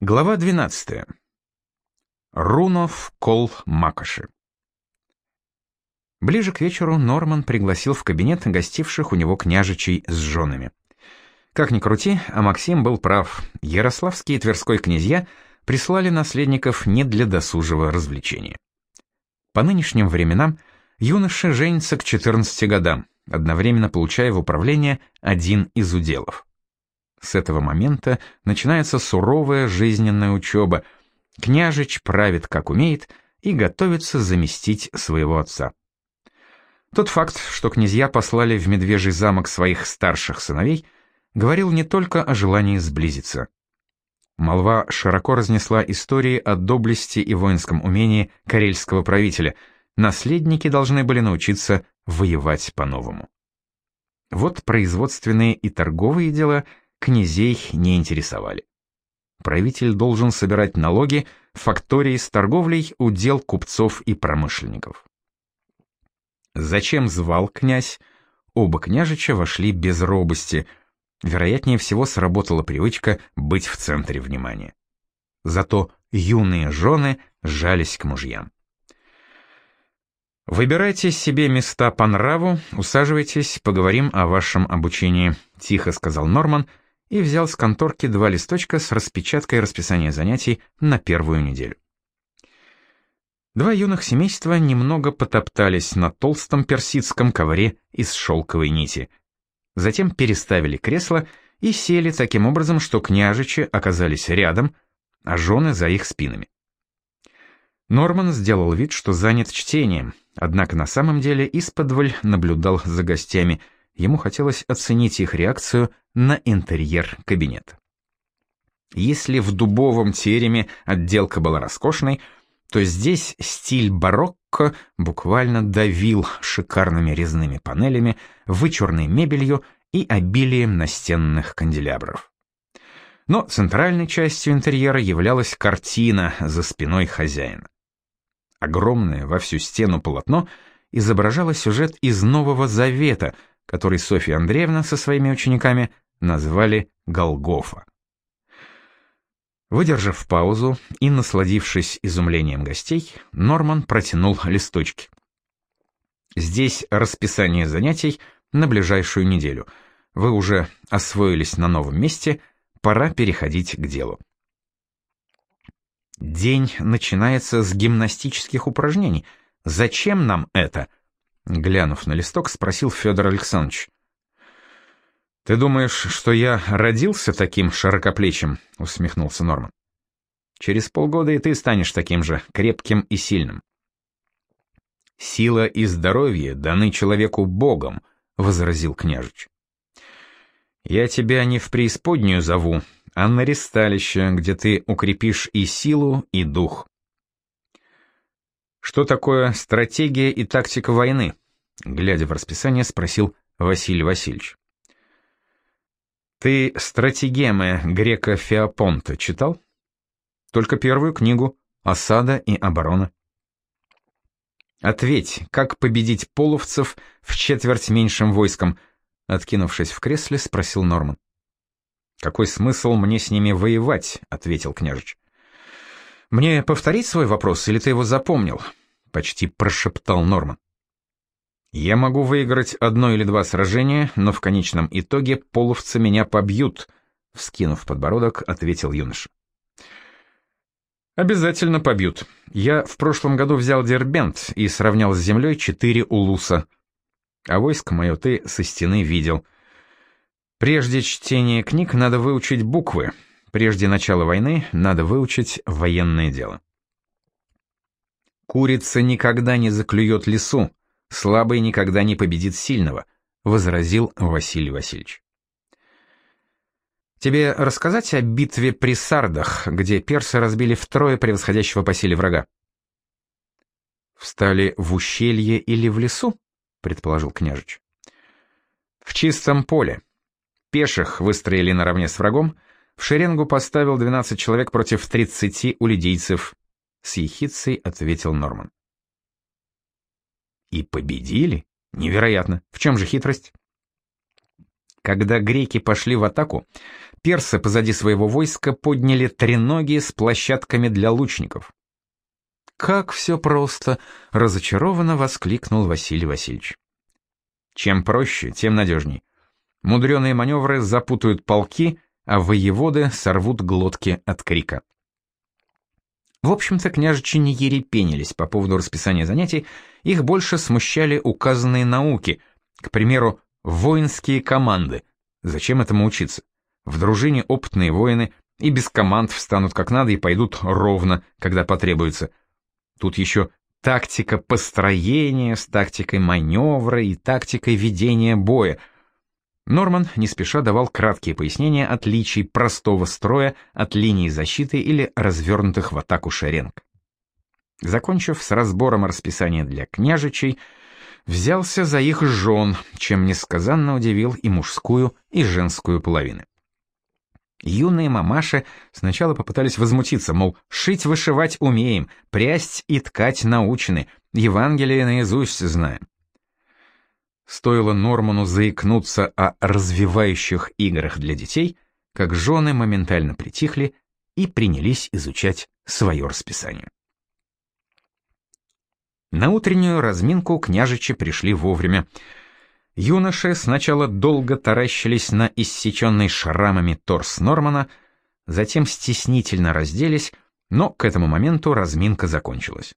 Глава 12. Рунов кол Макоши. Ближе к вечеру Норман пригласил в кабинет гостивших у него княжичей с женами. Как ни крути, а Максим был прав. Ярославские и Тверской князья прислали наследников не для досужего развлечения. По нынешним временам юноша женится к 14 годам, одновременно получая в управление один из уделов. С этого момента начинается суровая жизненная учеба. Княжич правит как умеет и готовится заместить своего отца. Тот факт, что князья послали в Медвежий замок своих старших сыновей, говорил не только о желании сблизиться. Молва широко разнесла истории о доблести и воинском умении карельского правителя. Наследники должны были научиться воевать по-новому. Вот производственные и торговые дела – князей не интересовали. Правитель должен собирать налоги, фактории с торговлей, удел купцов и промышленников. Зачем звал князь? Оба княжича вошли без робости. Вероятнее всего сработала привычка быть в центре внимания. Зато юные жены жались к мужьям. «Выбирайте себе места по нраву, усаживайтесь, поговорим о вашем обучении», — тихо сказал Норман, — и взял с конторки два листочка с распечаткой расписания занятий на первую неделю. Два юных семейства немного потоптались на толстом персидском ковре из шелковой нити. Затем переставили кресло и сели таким образом, что княжичи оказались рядом, а жены за их спинами. Норман сделал вид, что занят чтением, однако на самом деле исподволь наблюдал за гостями – Ему хотелось оценить их реакцию на интерьер кабинета. Если в дубовом тереме отделка была роскошной, то здесь стиль барокко буквально давил шикарными резными панелями, вычурной мебелью и обилием настенных канделябров. Но центральной частью интерьера являлась картина за спиной хозяина. Огромное во всю стену полотно изображало сюжет из Нового Завета — который Софья Андреевна со своими учениками назвали Голгофа. Выдержав паузу и насладившись изумлением гостей, Норман протянул листочки. Здесь расписание занятий на ближайшую неделю. Вы уже освоились на новом месте, пора переходить к делу. День начинается с гимнастических упражнений. Зачем нам это? Глянув на листок, спросил Федор Александрович. «Ты думаешь, что я родился таким широкоплечим?» — усмехнулся Норман. «Через полгода и ты станешь таким же, крепким и сильным». «Сила и здоровье даны человеку Богом», — возразил княжич. «Я тебя не в преисподнюю зову, а на ресталище, где ты укрепишь и силу, и дух. Что такое стратегия и тактика войны? Глядя в расписание, спросил Василий Васильевич. Ты стратегемы грека Феопонта читал? Только первую книгу «Осада и оборона». Ответь, как победить половцев в четверть меньшим войском? Откинувшись в кресле, спросил Норман. Какой смысл мне с ними воевать? ответил княжич. «Мне повторить свой вопрос, или ты его запомнил?» — почти прошептал Норман. «Я могу выиграть одно или два сражения, но в конечном итоге половцы меня побьют», — вскинув подбородок, ответил юноша. «Обязательно побьют. Я в прошлом году взял Дербент и сравнял с землей четыре улуса. А войско мое ты со стены видел. Прежде чтения книг надо выучить буквы, Прежде начала войны надо выучить военное дело. «Курица никогда не заклюет лесу, слабый никогда не победит сильного», — возразил Василий Васильевич. «Тебе рассказать о битве при Сардах, где персы разбили втрое превосходящего по силе врага?» «Встали в ущелье или в лесу?» — предположил княжич. «В чистом поле. Пеших выстроили наравне с врагом, в шеренгу поставил 12 человек против 30 у лидийцев. С ехицей ответил Норман. И победили? Невероятно. В чем же хитрость? Когда греки пошли в атаку, персы позади своего войска подняли треноги с площадками для лучников. «Как все просто!» — разочарованно воскликнул Василий Васильевич. «Чем проще, тем надежней. Мудреные маневры запутают полки, а воеводы сорвут глотки от крика». В общем-то, княжичи не ерепенились по поводу расписания занятий, их больше смущали указанные науки, к примеру, воинские команды. Зачем этому учиться? В дружине опытные воины и без команд встанут как надо и пойдут ровно, когда потребуется. Тут еще тактика построения с тактикой маневра и тактикой ведения боя. Норман не спеша давал краткие пояснения отличий простого строя от линии защиты или развернутых в атаку шеренг. Закончив с разбором расписания для княжичей, взялся за их жен, чем несказанно удивил и мужскую, и женскую половины. Юные мамаши сначала попытались возмутиться, мол, шить-вышивать умеем, прясть и ткать научены, Евангелие наизусть знаем. Стоило Норману заикнуться о развивающих играх для детей, как жены моментально притихли и принялись изучать свое расписание. На утреннюю разминку княжичи пришли вовремя. Юноши сначала долго таращились на иссеченный шрамами торс Нормана, затем стеснительно разделись, но к этому моменту разминка закончилась.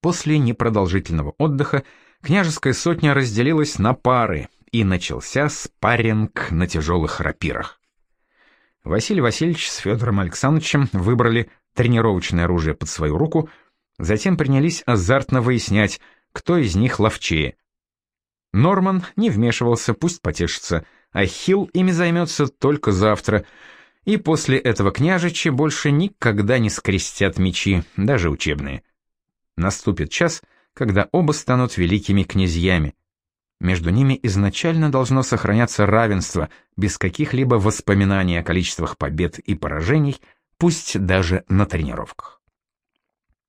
После непродолжительного отдыха княжеская сотня разделилась на пары, и начался спарринг на тяжелых рапирах. Василий Васильевич с Федором Александровичем выбрали тренировочное оружие под свою руку — Затем принялись азартно выяснять, кто из них ловчее. Норман не вмешивался, пусть потешится, а Хилл ими займется только завтра, и после этого княжичи больше никогда не скрестят мечи, даже учебные. Наступит час, когда оба станут великими князьями. Между ними изначально должно сохраняться равенство, без каких-либо воспоминаний о количествах побед и поражений, пусть даже на тренировках.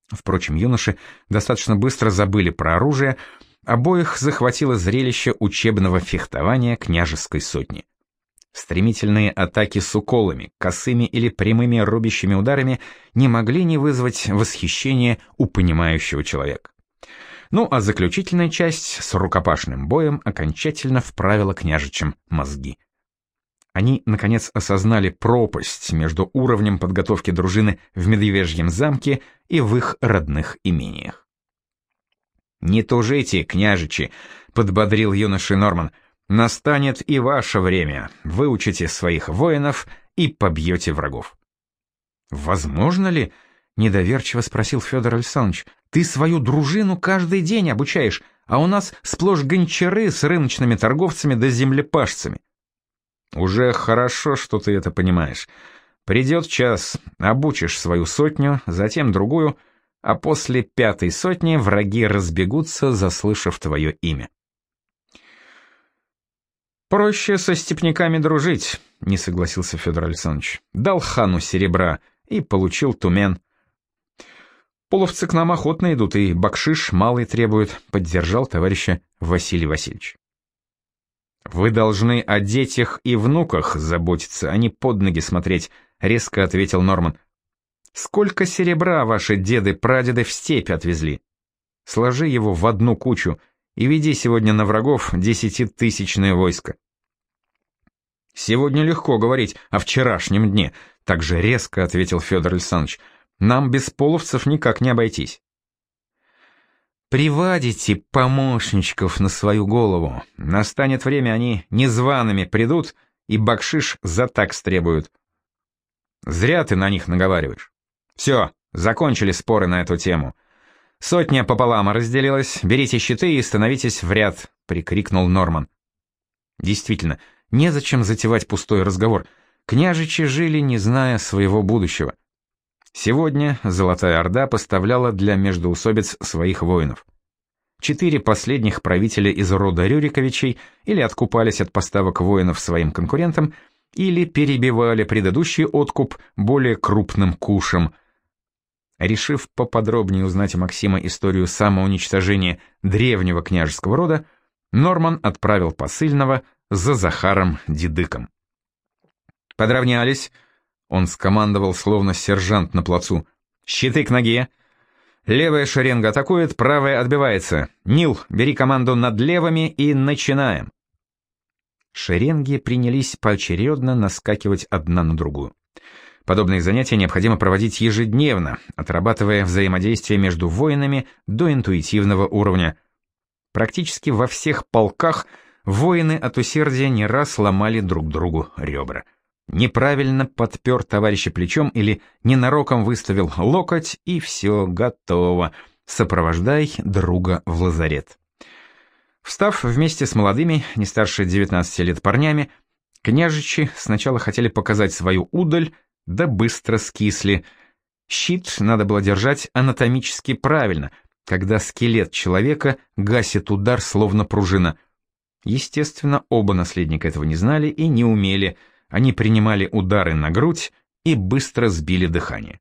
Впрочем, юноши достаточно быстро забыли про оружие, обоих захватило зрелище учебного фехтования княжеской сотни. Стремительные атаки с уколами, косыми или прямыми рубящими ударами не могли не вызвать восхищения у понимающего человека. Ну а заключительная часть с рукопашным боем окончательно вправила княжичам мозги. Они, наконец, осознали пропасть между уровнем подготовки дружины в Медвежьем замке и в их родных имениях. «Не тужите, княжичи», — подбодрил юноши Норман, — «настанет и ваше время, выучите своих воинов и побьете врагов». «Возможно ли?» — недоверчиво спросил Федор Александрович. «Ты свою дружину каждый день обучаешь, а у нас сплошь гончары с рыночными торговцами да землепашцами». Уже хорошо, что ты это понимаешь. Придет час, обучишь свою сотню, затем другую, а после пятой сотни враги разбегутся, заслышав твое имя. «Проще со степняками дружить», — не согласился Федор Александрович. «Дал хану серебра и получил тумен». «Половцы к нам охотно идут, и бакшиш малый требует», — поддержал товарища Василий Васильевич. «Вы должны о детях и внуках заботиться, а не под ноги смотреть», — резко ответил Норман. «Сколько серебра ваши деды-прадеды в степь отвезли? Сложи его в одну кучу и веди сегодня на врагов десятитысячное войско». «Сегодня легко говорить о вчерашнем дне», — также резко ответил Федор Александрович. «Нам без половцев никак не обойтись». Привадите помощничков на свою голову. Настанет время, они незваными придут и бакшиш за так требуют. Зря ты на них наговариваешь. Все, закончили споры на эту тему. Сотня пополам разделилась, берите щиты и становитесь в ряд, прикрикнул Норман. Действительно, незачем затевать пустой разговор. Княжичи жили, не зная своего будущего. Сегодня Золотая Орда поставляла для междоусобиц своих воинов. Четыре последних правителя из рода Рюриковичей или откупались от поставок воинов своим конкурентам, или перебивали предыдущий откуп более крупным кушем. Решив поподробнее узнать у Максима историю самоуничтожения древнего княжеского рода, Норман отправил посыльного за Захаром Дидыком. «Подравнялись», — он скомандовал, словно сержант на плацу. «Щиты к ноге!» Левая шеренга атакует, правая отбивается. Нил, бери команду над левыми и начинаем. Шеренги принялись поочередно наскакивать одна на другую. Подобные занятия необходимо проводить ежедневно, отрабатывая взаимодействие между воинами до интуитивного уровня. Практически во всех полках воины от усердия не раз ломали друг другу ребра. Неправильно подпер товарища плечом или ненароком выставил локоть, и все готово. Сопровождай друга в лазарет. Встав вместе с молодыми, не старше 19 лет парнями, княжичи сначала хотели показать свою удаль, да быстро скисли. Щит надо было держать анатомически правильно, когда скелет человека гасит удар словно пружина. Естественно, оба наследника этого не знали и не умели, они принимали удары на грудь и быстро сбили дыхание.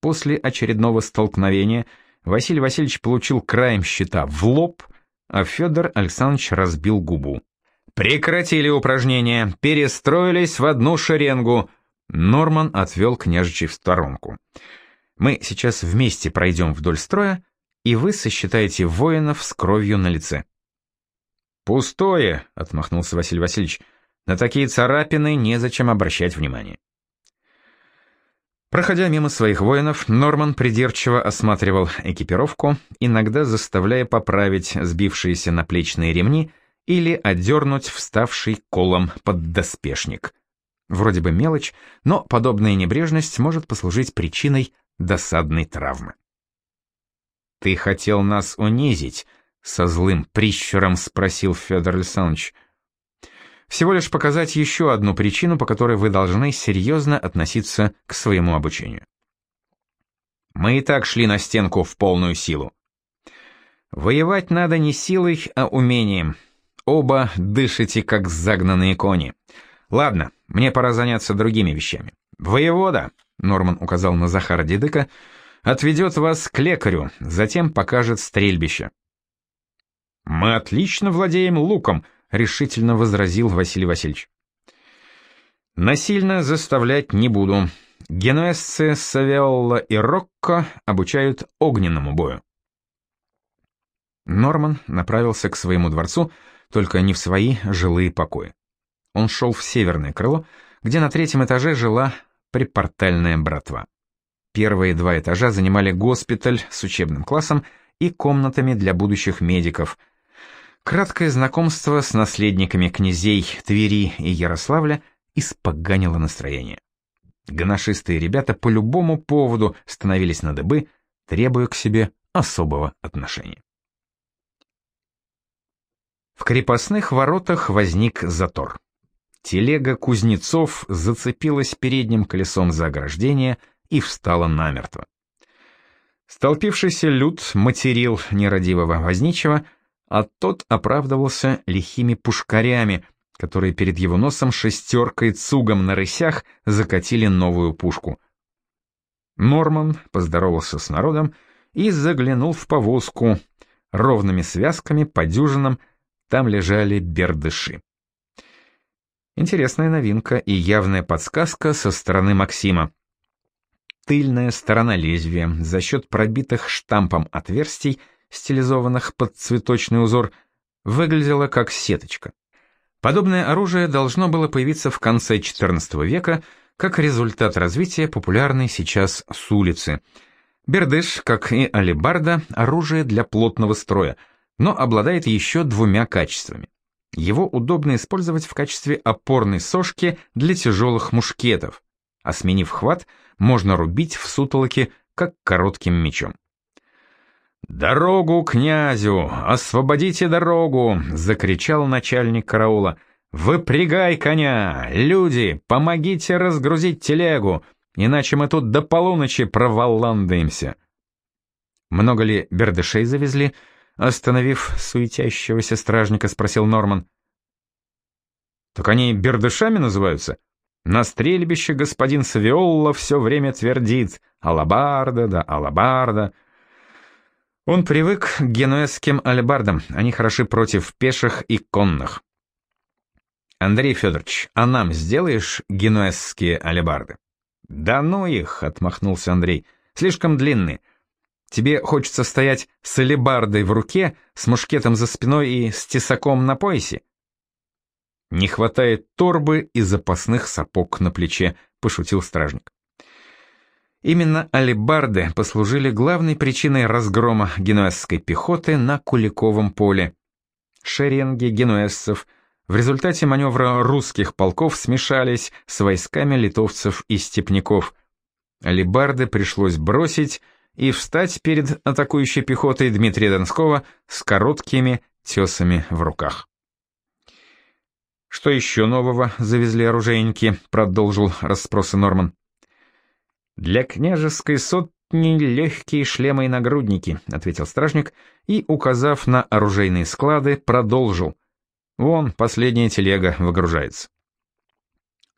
После очередного столкновения Василий Васильевич получил краем щита в лоб — а Федор Александрович разбил губу. «Прекратили упражнения, перестроились в одну шеренгу!» Норман отвел княжичей в сторонку. «Мы сейчас вместе пройдем вдоль строя, и вы сосчитаете воинов с кровью на лице». «Пустое!» — отмахнулся Василий Васильевич. «На такие царапины незачем обращать внимание». Проходя мимо своих воинов, Норман придирчиво осматривал экипировку, иногда заставляя поправить сбившиеся наплечные ремни или отдернуть вставший колом поддоспешник. Вроде бы мелочь, но подобная небрежность может послужить причиной досадной травмы. «Ты хотел нас унизить?» — со злым прищуром спросил Федор Александрович — всего лишь показать еще одну причину, по которой вы должны серьезно относиться к своему обучению. Мы и так шли на стенку в полную силу. Воевать надо не силой, а умением. Оба дышите, как загнанные кони. Ладно, мне пора заняться другими вещами. Воевода, Норман указал на Захара Дедыка, отведет вас к лекарю, затем покажет стрельбище. Мы отлично владеем луком, — решительно возразил Василий Васильевич. «Насильно заставлять не буду. Генуэзцы Савиолла и Рокко обучают огненному бою». Норман направился к своему дворцу, только не в свои жилые покои. Он шел в северное крыло, где на третьем этаже жила припортальная братва. Первые два этажа занимали госпиталь с учебным классом и комнатами для будущих медиков — Краткое знакомство с наследниками князей Твери и Ярославля испоганило настроение. Гоношистые ребята по любому поводу становились на дыбы, требуя к себе особого отношения. В крепостных воротах возник затор. Телега кузнецов зацепилась передним колесом за ограждение и встала намертво. Столпившийся люд материл нерадивого возничего, а тот оправдывался лихими пушкарями, которые перед его носом шестеркой цугом на рысях закатили новую пушку. Норман поздоровался с народом и заглянул в повозку. Ровными связками по дюжинам там лежали бердыши. Интересная новинка и явная подсказка со стороны Максима. Тыльная сторона лезвия за счет пробитых штампом отверстий — стилизованных под цветочный узор, выглядела как сеточка. Подобное оружие должно было появиться в конце XIV века как результат развития популярной сейчас с улицы. Бердыш, как и алебарда, оружие для плотного строя, но обладает еще двумя качествами. Его удобно использовать в качестве опорной сошки для тяжелых мушкетов, а сменив хват, можно рубить в сутолоке, как коротким мечом. «Дорогу князю! Освободите дорогу!» — закричал начальник караула. «Выпрягай коня! Люди, помогите разгрузить телегу, иначе мы тут до полуночи проваландаемся!» «Много ли бердышей завезли?» — остановив суетящегося стражника, спросил Норман. «Так они бердышами называются?» На стрельбище господин Савиолла все время твердит «Алабарда да алабарда». Он привык к генуэзским альбардам, они хороши против пеших и конных. Андрей Федорович, а нам сделаешь генуэзские алебарды? Да ну их, отмахнулся Андрей, слишком длинные. Тебе хочется стоять с алебардой в руке, с мушкетом за спиной и с тесаком на поясе? Не хватает торбы и запасных сапог на плече, пошутил стражник. Именно алебарды послужили главной причиной разгрома генуэзской пехоты на Куликовом поле. Шеренги генуэзцев в результате маневра русских полков смешались с войсками литовцев и степняков. Алебарды пришлось бросить и встать перед атакующей пехотой Дмитрия Донского с короткими тесами в руках. «Что еще нового завезли оружейники?» — продолжил расспросы Норман. «Для княжеской сотни легкие шлемы и нагрудники», — ответил стражник и, указав на оружейные склады, продолжил. «Вон, последняя телега выгружается».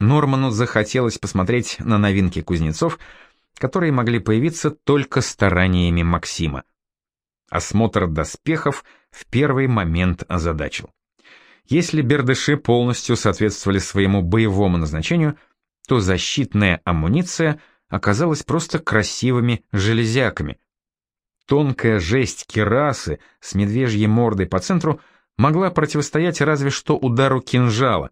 Норману захотелось посмотреть на новинки кузнецов, которые могли появиться только стараниями Максима. Осмотр доспехов в первый момент озадачил. Если бердыши полностью соответствовали своему боевому назначению, то защитная амуниция — оказалась просто красивыми железяками. Тонкая жесть керасы с медвежьей мордой по центру могла противостоять разве что удару кинжала.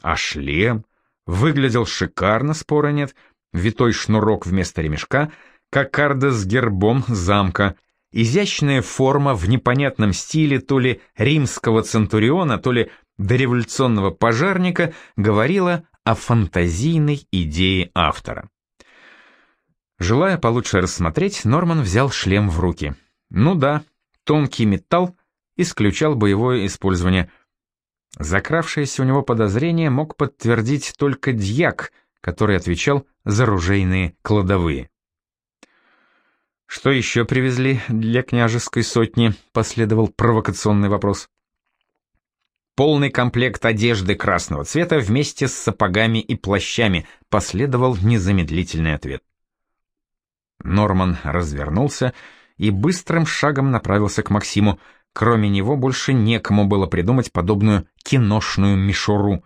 А шлем выглядел шикарно, спора нет, витой шнурок вместо ремешка, кокарда с гербом замка, изящная форма в непонятном стиле то ли римского центуриона, то ли дореволюционного пожарника говорила о фантазийной идее автора. Желая получше рассмотреть, Норман взял шлем в руки. Ну да, тонкий металл исключал боевое использование. Закравшееся у него подозрение мог подтвердить только дьяк, который отвечал за ружейные кладовые. «Что еще привезли для княжеской сотни?» — последовал провокационный вопрос. «Полный комплект одежды красного цвета вместе с сапогами и плащами», — последовал незамедлительный ответ. Норман развернулся и быстрым шагом направился к Максиму. Кроме него больше некому было придумать подобную киношную мишуру.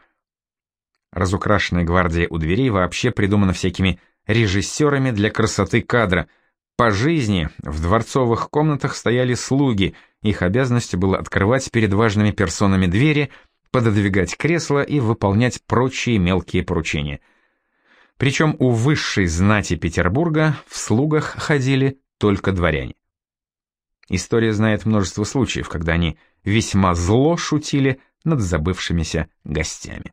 Разукрашенная гвардия у дверей вообще придумана всякими режиссерами для красоты кадра. По жизни в дворцовых комнатах стояли слуги, их обязанностью было открывать перед важными персонами двери, пододвигать кресла и выполнять прочие мелкие поручения — причем у высшей знати Петербурга в слугах ходили только дворяне. История знает множество случаев, когда они весьма зло шутили над забывшимися гостями.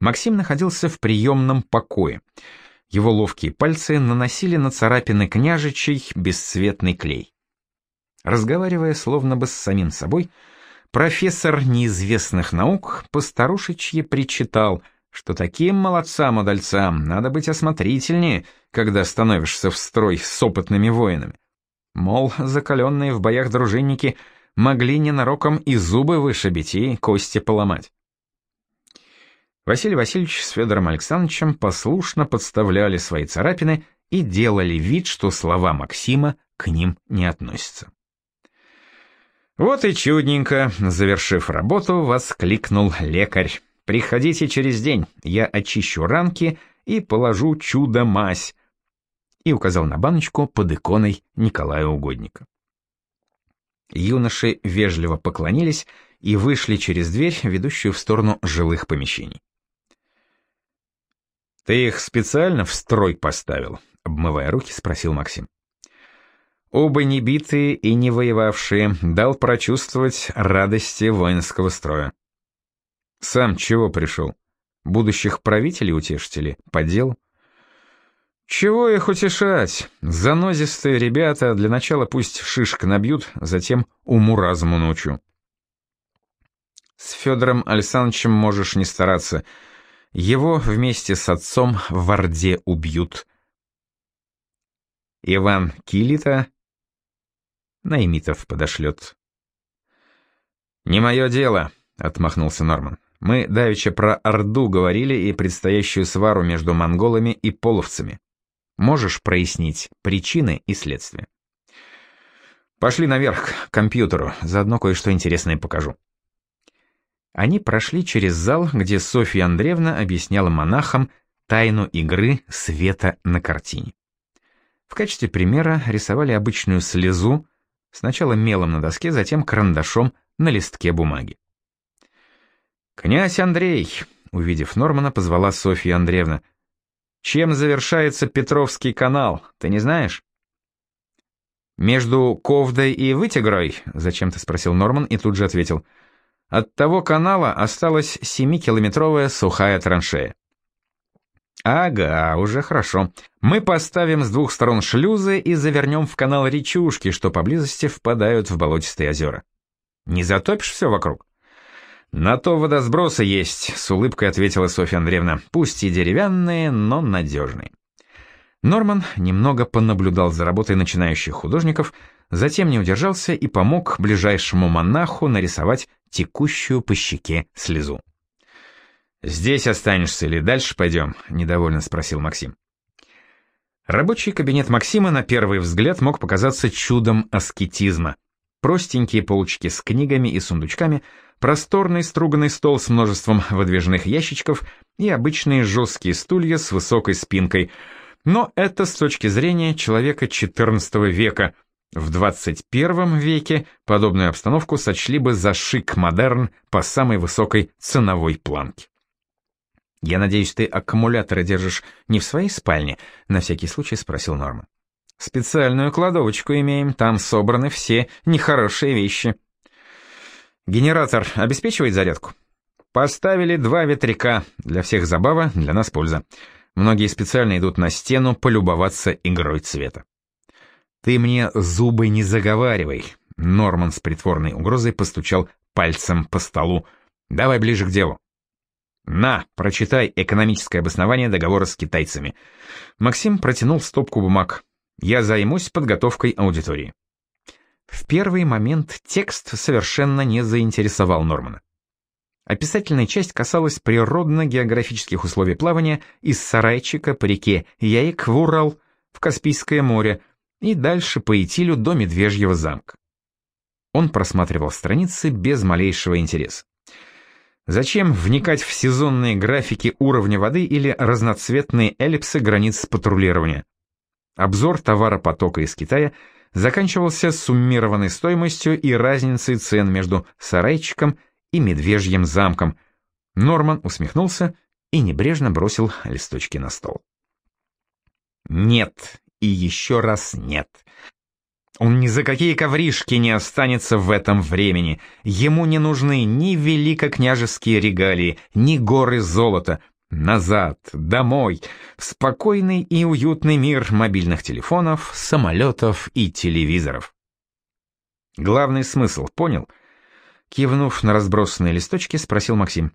Максим находился в приемном покое. Его ловкие пальцы наносили на царапины княжичей бесцветный клей. Разговаривая словно бы с самим собой, профессор неизвестных наук постарушечье причитал — что таким молодцам-удальцам надо быть осмотрительнее, когда становишься в строй с опытными воинами. Мол, закаленные в боях дружинники могли ненароком и зубы вышибить, и кости поломать. Василий Васильевич с Федором Александровичем послушно подставляли свои царапины и делали вид, что слова Максима к ним не относятся. «Вот и чудненько», — завершив работу, воскликнул лекарь. Приходите через день, я очищу ранки и положу чудо-мазь. И указал на баночку под иконой Николая Угодника. Юноши вежливо поклонились и вышли через дверь, ведущую в сторону жилых помещений. «Ты их специально в строй поставил?» — обмывая руки, спросил Максим. Оба не битые и не воевавшие, дал прочувствовать радости воинского строя. Сам чего пришел? Будущих правителей утешители? По делу? Чего их утешать? Занозистые ребята для начала пусть шишка набьют, затем уму-разуму научу. С Федором Александровичем можешь не стараться. Его вместе с отцом в Орде убьют. Иван Килита Наймитов подошлет. «Не мое дело», — отмахнулся Норман. Мы давеча про Орду говорили и предстоящую свару между монголами и половцами. Можешь прояснить причины и следствия? Пошли наверх, к компьютеру, заодно кое-что интересное покажу. Они прошли через зал, где Софья Андреевна объясняла монахам тайну игры света на картине. В качестве примера рисовали обычную слезу, сначала мелом на доске, затем карандашом на листке бумаги. «Князь Андрей», — увидев Нормана, позвала Софья Андреевна. «Чем завершается Петровский канал, ты не знаешь?» «Между Ковдой и Вытигрой?» — зачем-то спросил Норман и тут же ответил. «От того канала осталась семикилометровая сухая траншея». «Ага, уже хорошо. Мы поставим с двух сторон шлюзы и завернем в канал речушки, что поблизости впадают в болотистые озера. Не затопишь все вокруг?» «На то водосбросы есть», — с улыбкой ответила Софья Андреевна. «Пусть и деревянные, но надежные». Норман немного понаблюдал за работой начинающих художников, затем не удержался и помог ближайшему монаху нарисовать текущую по щеке слезу. «Здесь останешься или дальше пойдем?» — недовольно спросил Максим. Рабочий кабинет Максима на первый взгляд мог показаться чудом аскетизма. Простенькие полочки с книгами и сундучками, просторный струганный стол с множеством выдвижных ящичков и обычные жесткие стулья с высокой спинкой — но это с точки зрения человека XIV века. В 21 веке подобную обстановку сочли бы за шик-модерн по самой высокой ценовой планке. «Я надеюсь, ты аккумуляторы держишь не в своей спальне?» — на всякий случай спросил Норма. «Специальную кладовочку имеем, там собраны все нехорошие вещи». «Генератор обеспечивает зарядку?» «Поставили два ветряка. Для всех забава, для нас польза. Многие специально идут на стену полюбоваться игрой цвета. «Ты мне зубы не заговаривай», — Норман с притворной угрозой постучал пальцем по столу. «Давай ближе к делу». «На, прочитай экономическое обоснование договора с китайцами». Максим протянул стопку бумаг. «Я займусь подготовкой аудитории». В первый момент текст совершенно не заинтересовал Нормана. Описательная часть касалась природно-географических условий плавания из Сарайчика по реке Яик в Урал, в Каспийское море и дальше по Итилю до Медвежьего замка. Он просматривал страницы без малейшего интереса. Зачем вникать в сезонные графики уровня воды или разноцветные эллипсы границ патрулирования? Обзор товаропотока из Китая заканчивался суммированной стоимостью и разницей цен между Сарайчиком и медвежьим замком. Норман усмехнулся и небрежно бросил листочки на стол. Нет, и еще раз нет. Он ни за какие ковришки не останется в этом времени. Ему не нужны ни великокняжеские регалии, ни горы золота. Назад, домой, в спокойный и уютный мир мобильных телефонов, самолетов и телевизоров. Главный смысл понял — Кивнув на разбросанные листочки, спросил Максим.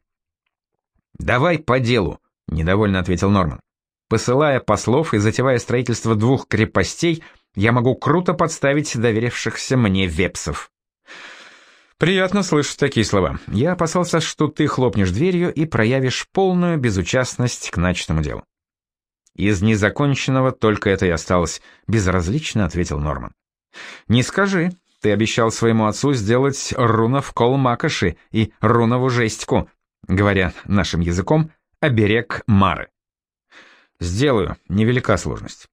«Давай по делу», — недовольно ответил Норман. «Посылая послов и затевая строительство двух крепостей, я могу круто подставить доверившихся мне вепсов». «Приятно слышать такие слова. Я опасался, что ты хлопнешь дверью и проявишь полную безучастность к начатому делу». «Из незаконченного только это и осталось», — безразлично ответил Норман. «Не скажи, ты обещал своему отцу сделать рунов колмакоши и рунову жестьку, говоря нашим языком, оберег Мары. Сделаю, невелика сложность.